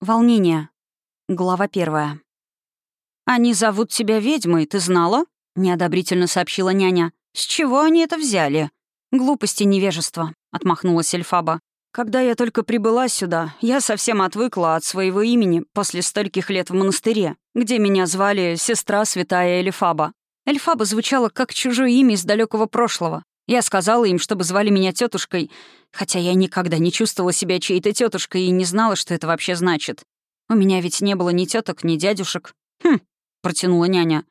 Волнение. Глава первая. «Они зовут тебя ведьмой, ты знала?» — неодобрительно сообщила няня. «С чего они это взяли?» «Глупости невежества», — отмахнулась Эльфаба. «Когда я только прибыла сюда, я совсем отвыкла от своего имени после стольких лет в монастыре, где меня звали сестра святая Эльфаба. Эльфаба звучала как чужое имя из далекого прошлого. Я сказала им, чтобы звали меня тетушкой, хотя я никогда не чувствовала себя чьей-то тетушкой и не знала, что это вообще значит. У меня ведь не было ни теток, ни дядюшек. Хм, протянула няня.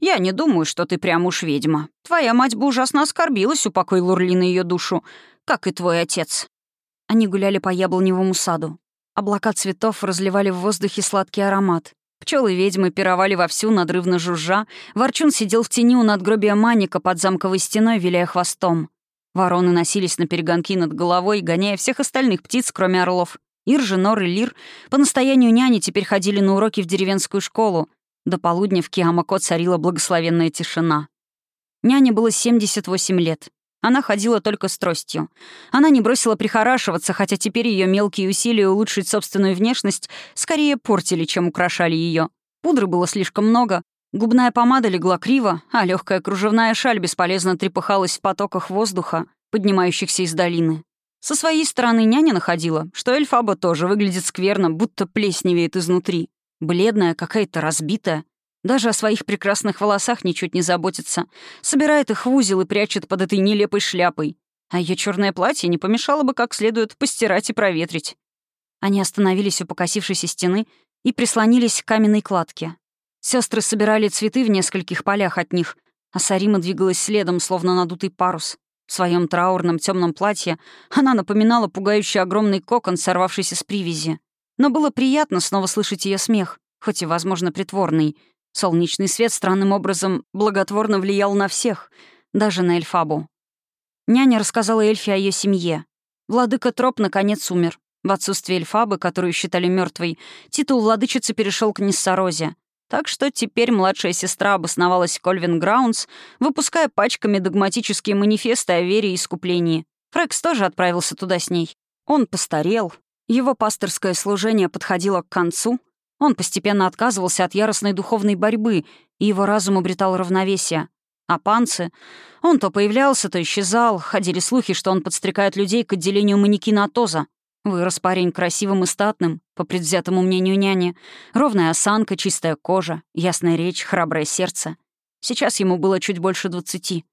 «Я не думаю, что ты прям уж ведьма. Твоя мать бы ужасно оскорбилась, упокой Лурлина ее душу, как и твой отец». Они гуляли по яблоневому саду. Облака цветов разливали в воздухе сладкий аромат. Пчелы ведьмы пировали вовсю, надрывно жужжа. Ворчун сидел в тени у надгробия Маника под замковой стеной, виляя хвостом. Вороны носились на перегонки над головой, гоняя всех остальных птиц, кроме орлов. Ир же, Нор и Лир по настоянию няни теперь ходили на уроки в деревенскую школу. До полудня в Киамако царила благословенная тишина. Няне было 78 лет. Она ходила только с тростью. Она не бросила прихорашиваться, хотя теперь ее мелкие усилия улучшить собственную внешность скорее портили, чем украшали ее. Пудры было слишком много, губная помада легла криво, а легкая кружевная шаль бесполезно трепыхалась в потоках воздуха, поднимающихся из долины. Со своей стороны няня находила, что Эльфаба тоже выглядит скверно, будто плесневеет изнутри. Бледная, какая-то разбитая. Даже о своих прекрасных волосах ничуть не заботится. Собирает их в узел и прячет под этой нелепой шляпой. А ее черное платье не помешало бы как следует постирать и проветрить. Они остановились у покосившейся стены и прислонились к каменной кладке. Сестры собирали цветы в нескольких полях от них, а Сарима двигалась следом, словно надутый парус. В своем траурном темном платье она напоминала пугающий огромный кокон, сорвавшийся с привязи. Но было приятно снова слышать ее смех, хоть и, возможно, притворный — Солнечный свет странным образом благотворно влиял на всех, даже на Эльфабу. Няня рассказала Эльфе о ее семье. Владыка Троп наконец умер. В отсутствие Эльфабы, которую считали мертвой, титул владычицы перешел к Ниссарозе. Так что теперь младшая сестра обосновалась в Кольвин Граунс, выпуская пачками догматические манифесты о вере и искуплении. Фрекс тоже отправился туда с ней. Он постарел. Его пасторское служение подходило к концу, он постепенно отказывался от яростной духовной борьбы, и его разум обретал равновесие. А панцы... Он то появлялся, то исчезал. Ходили слухи, что он подстрекает людей к отделению манекена Атоза. Вырос парень красивым и статным, по предвзятому мнению няни. Ровная осанка, чистая кожа, ясная речь, храброе сердце. Сейчас ему было чуть больше двадцати.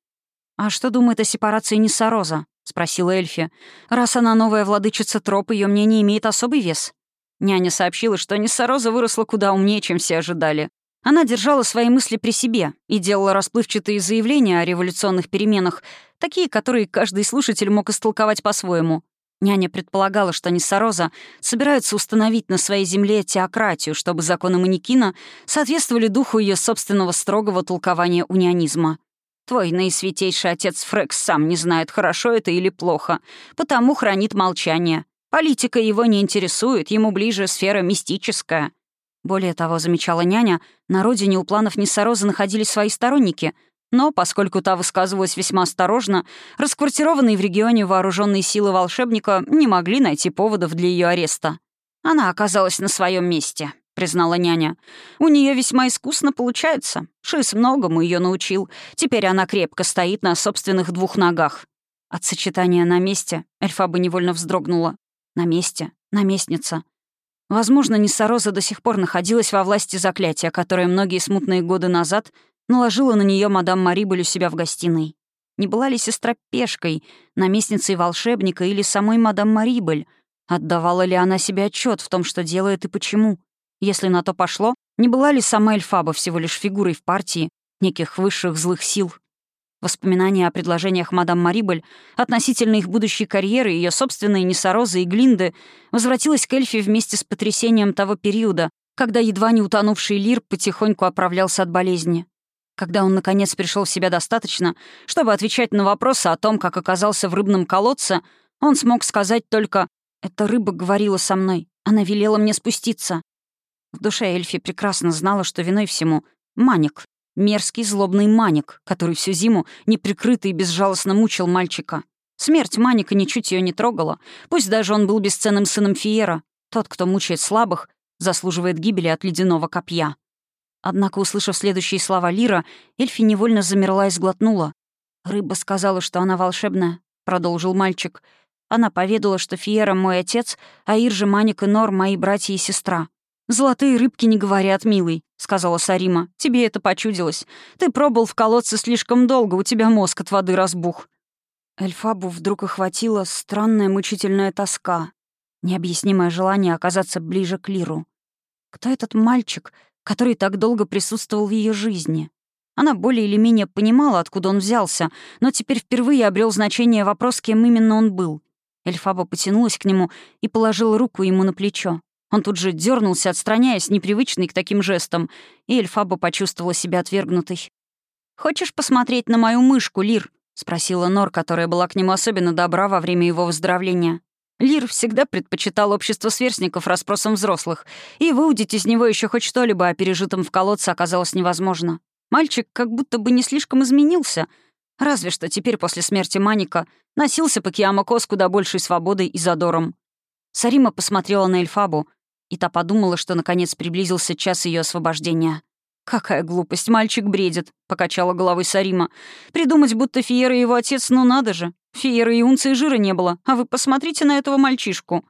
«А что думает о сепарации Ниссароза?» — спросила Эльфи. «Раз она новая владычица троп, ее мнение имеет особый вес». Няня сообщила, что Ниссароза выросла куда умнее, чем все ожидали. Она держала свои мысли при себе и делала расплывчатые заявления о революционных переменах, такие, которые каждый слушатель мог истолковать по-своему. Няня предполагала, что Ниссароза собираются установить на своей земле теократию, чтобы законы Манекина соответствовали духу ее собственного строгого толкования унионизма. Твой наисвятейший отец Фрекс сам не знает, хорошо это или плохо, потому хранит молчание. Политика его не интересует, ему ближе сфера мистическая. Более того, замечала няня, на родине у планов Ниссароза находились свои сторонники, но, поскольку та высказывалась весьма осторожно, расквартированные в регионе вооруженные силы волшебника не могли найти поводов для ее ареста. «Она оказалась на своем месте», — признала няня. «У нее весьма искусно получается. Шис многому ее научил. Теперь она крепко стоит на собственных двух ногах». От сочетания «на месте» Эльфаба невольно вздрогнула. На месте. Наместница. Возможно, Ниссароза до сих пор находилась во власти заклятия, которое многие смутные годы назад наложила на нее мадам Марибель у себя в гостиной. Не была ли сестра пешкой, наместницей волшебника или самой мадам Марибель? Отдавала ли она себе отчет в том, что делает и почему? Если на то пошло, не была ли сама Эльфаба всего лишь фигурой в партии неких высших злых сил? Воспоминания о предложениях мадам Марибель относительно их будущей карьеры, ее собственной Несорозы и Глинды возвратилась к Эльфе вместе с потрясением того периода, когда едва не утонувший Лир потихоньку оправлялся от болезни. Когда он, наконец, пришел в себя достаточно, чтобы отвечать на вопросы о том, как оказался в рыбном колодце, он смог сказать только «Эта рыба говорила со мной, она велела мне спуститься». В душе Эльфи прекрасно знала, что виной всему — Маник, Мерзкий злобный Маник, который всю зиму неприкрыто и безжалостно мучил мальчика. Смерть Маника ничуть ее не трогала, пусть даже он был бесценным сыном Фиера. Тот, кто мучает слабых, заслуживает гибели от ледяного копья. Однако, услышав следующие слова Лира, Эльфи невольно замерла и сглотнула. «Рыба сказала, что она волшебная», — продолжил мальчик. «Она поведала, что Фиера — мой отец, а Иржи, Маник и Нор — мои братья и сестра. «Золотые рыбки не говорят, милый», — сказала Сарима. «Тебе это почудилось. Ты пробыл в колодце слишком долго, у тебя мозг от воды разбух». Эльфабу вдруг охватила странная мучительная тоска, необъяснимое желание оказаться ближе к Лиру. Кто этот мальчик, который так долго присутствовал в ее жизни? Она более или менее понимала, откуда он взялся, но теперь впервые обрел значение вопрос, кем именно он был. Эльфаба потянулась к нему и положила руку ему на плечо. Он тут же дернулся, отстраняясь, непривычный к таким жестам, и Эльфаба почувствовала себя отвергнутой. «Хочешь посмотреть на мою мышку, Лир?» — спросила Нор, которая была к нему особенно добра во время его выздоровления. Лир всегда предпочитал общество сверстников расспросам взрослых, и выудить из него еще хоть что-либо о пережитом в колодце оказалось невозможно. Мальчик как будто бы не слишком изменился, разве что теперь после смерти Маника носился по Киамако с куда большей свободой и задором. Сарима посмотрела на Эльфабу, и та подумала, что наконец приблизился час ее освобождения. «Какая глупость, мальчик бредит», — покачала головой Сарима. «Придумать, будто Фиера его отец, ну надо же. Фиера и унции жира не было, а вы посмотрите на этого мальчишку».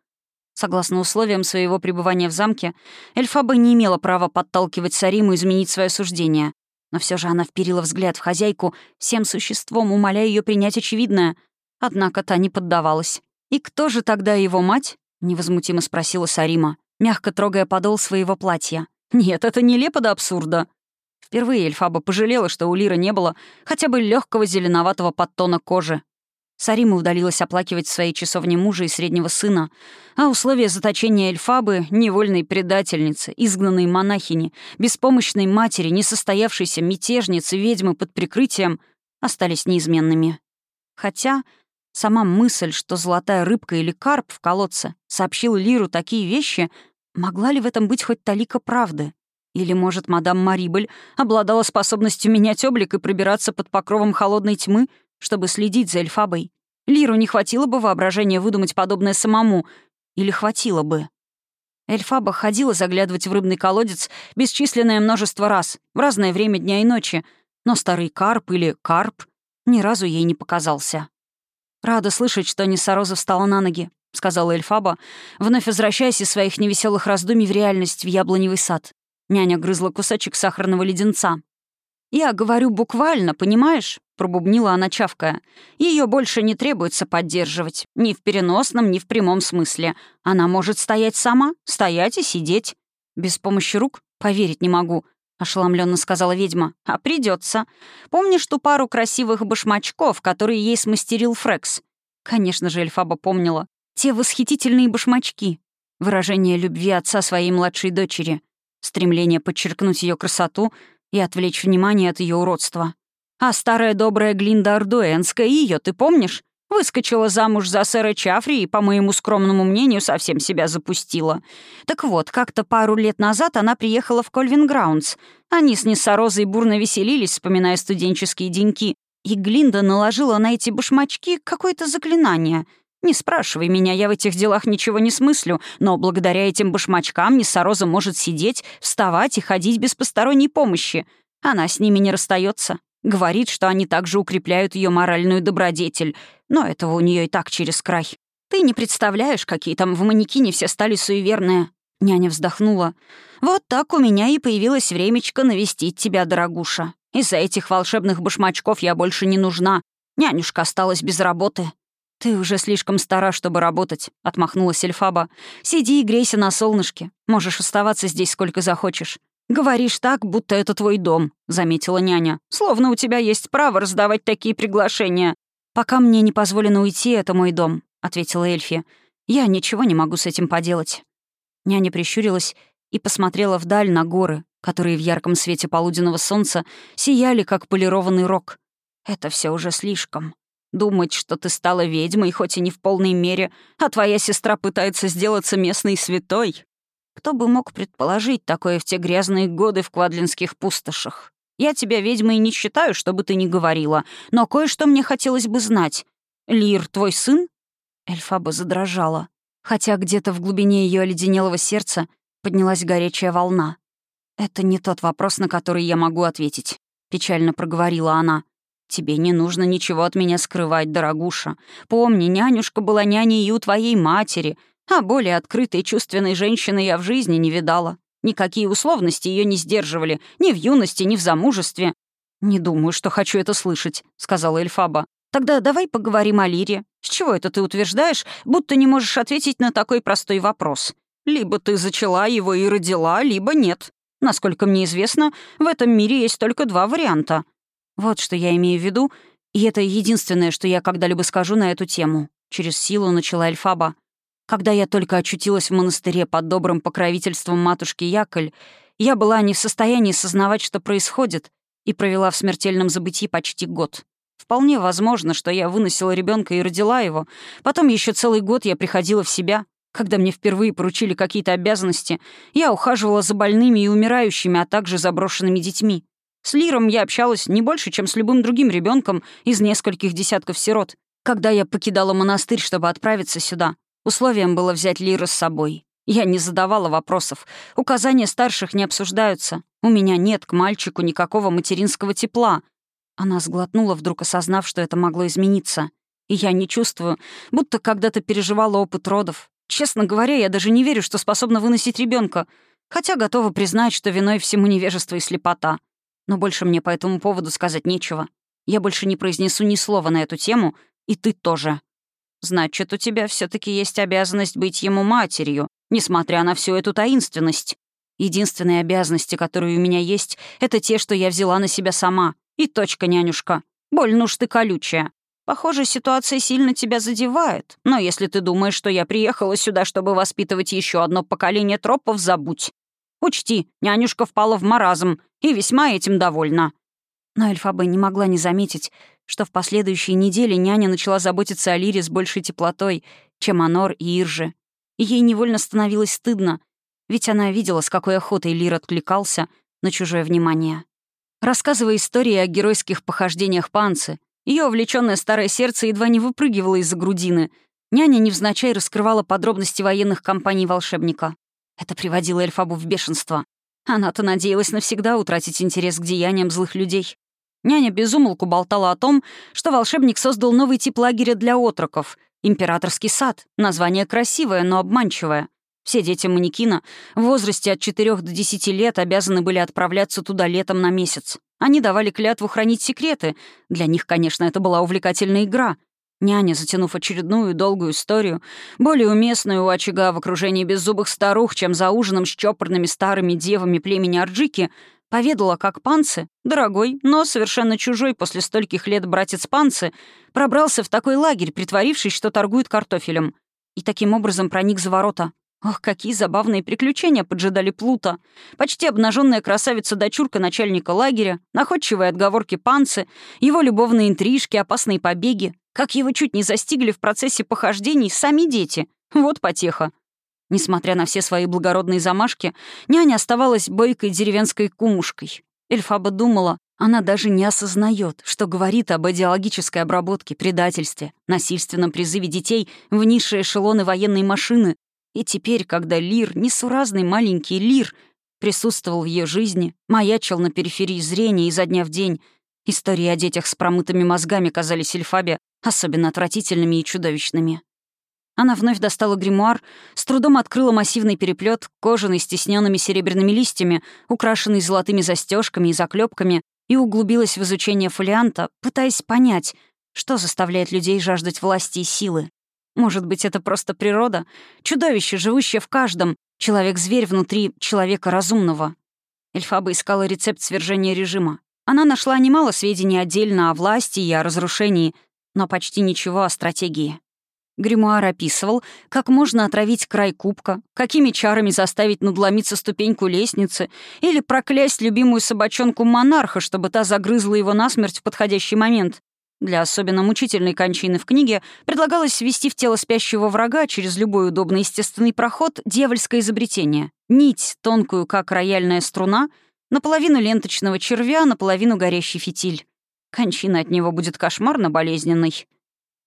Согласно условиям своего пребывания в замке, Эльфаба не имела права подталкивать Сариму изменить свое суждение. Но все же она вперила взгляд в хозяйку, всем существом умоляя ее принять очевидное. Однако та не поддавалась. «И кто же тогда его мать?» — невозмутимо спросила Сарима, мягко трогая подол своего платья. «Нет, это нелепо до абсурда». Впервые Эльфаба пожалела, что у Лира не было хотя бы легкого зеленоватого подтона кожи. Сарима удалилась оплакивать в своей часовне мужа и среднего сына, а условия заточения Эльфабы — невольной предательницы, изгнанной монахини, беспомощной матери, несостоявшейся мятежницы, ведьмы под прикрытием — остались неизменными. Хотя Сама мысль, что золотая рыбка или карп в колодце сообщил Лиру такие вещи, могла ли в этом быть хоть талика правды? Или, может, мадам Марибель обладала способностью менять облик и пробираться под покровом холодной тьмы, чтобы следить за Эльфабой? Лиру не хватило бы воображения выдумать подобное самому. Или хватило бы? Эльфаба ходила заглядывать в рыбный колодец бесчисленное множество раз, в разное время дня и ночи, но старый карп или карп ни разу ей не показался. «Рада слышать, что Несороза встала на ноги», — сказала Эльфаба, вновь возвращаясь из своих невеселых раздумий в реальность в яблоневый сад. Няня грызла кусочек сахарного леденца. «Я говорю буквально, понимаешь?» — пробубнила она чавкая. Ее больше не требуется поддерживать. Ни в переносном, ни в прямом смысле. Она может стоять сама, стоять и сидеть. Без помощи рук? Поверить не могу ошеломленно сказала ведьма. «А придется. Помнишь ту пару красивых башмачков, которые ей смастерил Фрекс?» Конечно же, Эльфаба помнила. Те восхитительные башмачки. Выражение любви отца своей младшей дочери. Стремление подчеркнуть ее красоту и отвлечь внимание от ее уродства. А старая добрая Глинда Ардуэнская, ее ты помнишь? Выскочила замуж за сэра Чафри и, по моему скромному мнению, совсем себя запустила. Так вот, как-то пару лет назад она приехала в Кольвин Граундс. Они с Ниссарозой бурно веселились, вспоминая студенческие деньки. И Глинда наложила на эти башмачки какое-то заклинание. Не спрашивай меня, я в этих делах ничего не смыслю, но благодаря этим башмачкам Ниссароза может сидеть, вставать и ходить без посторонней помощи. Она с ними не расстается. Говорит, что они также укрепляют ее моральную добродетель, но этого у нее и так через край. Ты не представляешь, какие там в манекине все стали суеверные. Няня вздохнула. «Вот так у меня и появилось времечко навестить тебя, дорогуша. Из-за этих волшебных башмачков я больше не нужна. Нянюшка осталась без работы». «Ты уже слишком стара, чтобы работать», — отмахнулась Эльфаба. «Сиди и грейся на солнышке. Можешь оставаться здесь сколько захочешь. «Говоришь так, будто это твой дом», — заметила няня. «Словно у тебя есть право раздавать такие приглашения». «Пока мне не позволено уйти, это мой дом», — ответила Эльфи. «Я ничего не могу с этим поделать». Няня прищурилась и посмотрела вдаль на горы, которые в ярком свете полуденного солнца сияли, как полированный рог. «Это все уже слишком. Думать, что ты стала ведьмой, хоть и не в полной мере, а твоя сестра пытается сделаться местной святой. Кто бы мог предположить такое в те грязные годы в квадлинских пустошах? Я тебя ведьмой не считаю, чтобы ты не говорила, но кое-что мне хотелось бы знать. Лир твой сын?» Эльфаба задрожала, хотя где-то в глубине ее оледенелого сердца поднялась горячая волна. «Это не тот вопрос, на который я могу ответить», — печально проговорила она. «Тебе не нужно ничего от меня скрывать, дорогуша. Помни, нянюшка была няней и у твоей матери, а более открытой чувственной женщины я в жизни не видала. Никакие условности ее не сдерживали, ни в юности, ни в замужестве. «Не думаю, что хочу это слышать», — сказала Эльфаба. «Тогда давай поговорим о Лире. С чего это ты утверждаешь, будто не можешь ответить на такой простой вопрос? Либо ты зачала его и родила, либо нет. Насколько мне известно, в этом мире есть только два варианта. Вот что я имею в виду, и это единственное, что я когда-либо скажу на эту тему. Через силу начала Эльфаба. Когда я только очутилась в монастыре под добрым покровительством матушки Яколь, я была не в состоянии сознавать, что происходит, и провела в смертельном забытии почти год. Вполне возможно, что я выносила ребенка и родила его. Потом еще целый год я приходила в себя. Когда мне впервые поручили какие-то обязанности, я ухаживала за больными и умирающими, а также заброшенными детьми. С Лиром я общалась не больше, чем с любым другим ребенком из нескольких десятков сирот. Когда я покидала монастырь, чтобы отправиться сюда, условием было взять Лира с собой. Я не задавала вопросов. Указания старших не обсуждаются. У меня нет к мальчику никакого материнского тепла. Она сглотнула, вдруг осознав, что это могло измениться. И я не чувствую, будто когда-то переживала опыт родов. Честно говоря, я даже не верю, что способна выносить ребенка, хотя готова признать, что виной всему невежество и слепота. Но больше мне по этому поводу сказать нечего. Я больше не произнесу ни слова на эту тему, и ты тоже. Значит, у тебя все таки есть обязанность быть ему матерью, несмотря на всю эту таинственность. Единственные обязанности, которые у меня есть, это те, что я взяла на себя сама. И точка, нянюшка. Больно уж ты колючая. Похоже, ситуация сильно тебя задевает. Но если ты думаешь, что я приехала сюда, чтобы воспитывать еще одно поколение тропов, забудь. Учти, нянюшка впала в маразм и весьма этим довольна». Но Эльфаба не могла не заметить, что в последующие недели няня начала заботиться о Лире с большей теплотой, чем о Нор и Ирже. Ей невольно становилось стыдно, ведь она видела, с какой охотой Лир откликался на чужое внимание. Рассказывая истории о геройских похождениях Панцы, ее увлеченное старое сердце едва не выпрыгивало из-за грудины. Няня невзначай раскрывала подробности военных кампаний волшебника. Это приводило Эльфабу в бешенство. Она-то надеялась навсегда утратить интерес к деяниям злых людей. Няня безумолку болтала о том, что волшебник создал новый тип лагеря для отроков — императорский сад. Название красивое, но обманчивое. Все дети манекина в возрасте от 4 до 10 лет обязаны были отправляться туда летом на месяц. Они давали клятву хранить секреты. Для них, конечно, это была увлекательная игра. Няня, затянув очередную долгую историю, более уместную у очага в окружении беззубых старух, чем за ужином с чопорными старыми девами племени Арджики, поведала, как Панцы, дорогой, но совершенно чужой после стольких лет братец Панцы, пробрался в такой лагерь, притворившись, что торгует картофелем, и таким образом проник за ворота. Ох, какие забавные приключения поджидали Плута. Почти обнаженная красавица-дочурка начальника лагеря, находчивые отговорки панцы, его любовные интрижки, опасные побеги. Как его чуть не застигли в процессе похождений сами дети. Вот потеха. Несмотря на все свои благородные замашки, няня оставалась бойкой деревенской кумушкой. Эльфаба думала, она даже не осознает, что говорит об идеологической обработке, предательстве, насильственном призыве детей в низшие эшелоны военной машины, и теперь, когда Лир, несуразный маленький Лир, присутствовал в ее жизни, маячил на периферии зрения изо дня в день, истории о детях с промытыми мозгами казались Эльфабе особенно отвратительными и чудовищными. Она вновь достала гримуар, с трудом открыла массивный переплет, кожаный с тисненными серебряными листьями, украшенный золотыми застежками и заклепками, и углубилась в изучение фолианта, пытаясь понять, что заставляет людей жаждать власти и силы. Может быть, это просто природа? Чудовище, живущее в каждом. Человек-зверь внутри человека разумного. Эльфаба искала рецепт свержения режима. Она нашла немало сведений отдельно о власти и о разрушении, но почти ничего о стратегии. Гримуар описывал, как можно отравить край кубка, какими чарами заставить надломиться ступеньку лестницы или проклясть любимую собачонку монарха, чтобы та загрызла его насмерть в подходящий момент. Для особенно мучительной кончины в книге предлагалось ввести в тело спящего врага через любой удобный естественный проход дьявольское изобретение. Нить, тонкую, как рояльная струна, наполовину ленточного червя, наполовину горящий фитиль. Кончина от него будет кошмарно болезненной.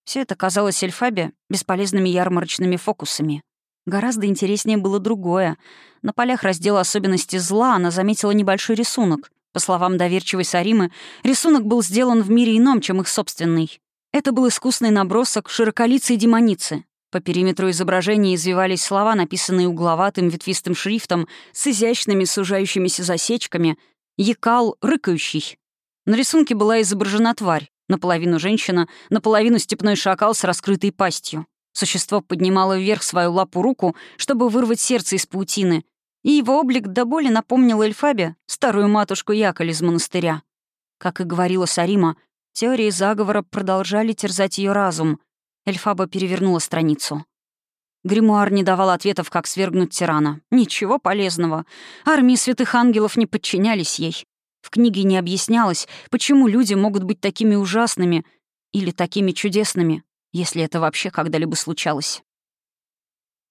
Все это казалось Эльфабе бесполезными ярмарочными фокусами. Гораздо интереснее было другое. На полях раздела «Особенности зла» она заметила небольшой рисунок. По словам доверчивой Саримы, рисунок был сделан в мире ином, чем их собственный. Это был искусный набросок широколицей демоницы. По периметру изображения извивались слова, написанные угловатым ветвистым шрифтом с изящными сужающимися засечками «Якал рыкающий». На рисунке была изображена тварь, наполовину женщина, наполовину степной шакал с раскрытой пастью. Существо поднимало вверх свою лапу-руку, чтобы вырвать сердце из паутины, и его облик до боли напомнил Эльфабе, старую матушку Яколь из монастыря. Как и говорила Сарима, теории заговора продолжали терзать ее разум. Эльфаба перевернула страницу. Гримуар не давал ответов, как свергнуть тирана. Ничего полезного. Армии святых ангелов не подчинялись ей. В книге не объяснялось, почему люди могут быть такими ужасными или такими чудесными, если это вообще когда-либо случалось.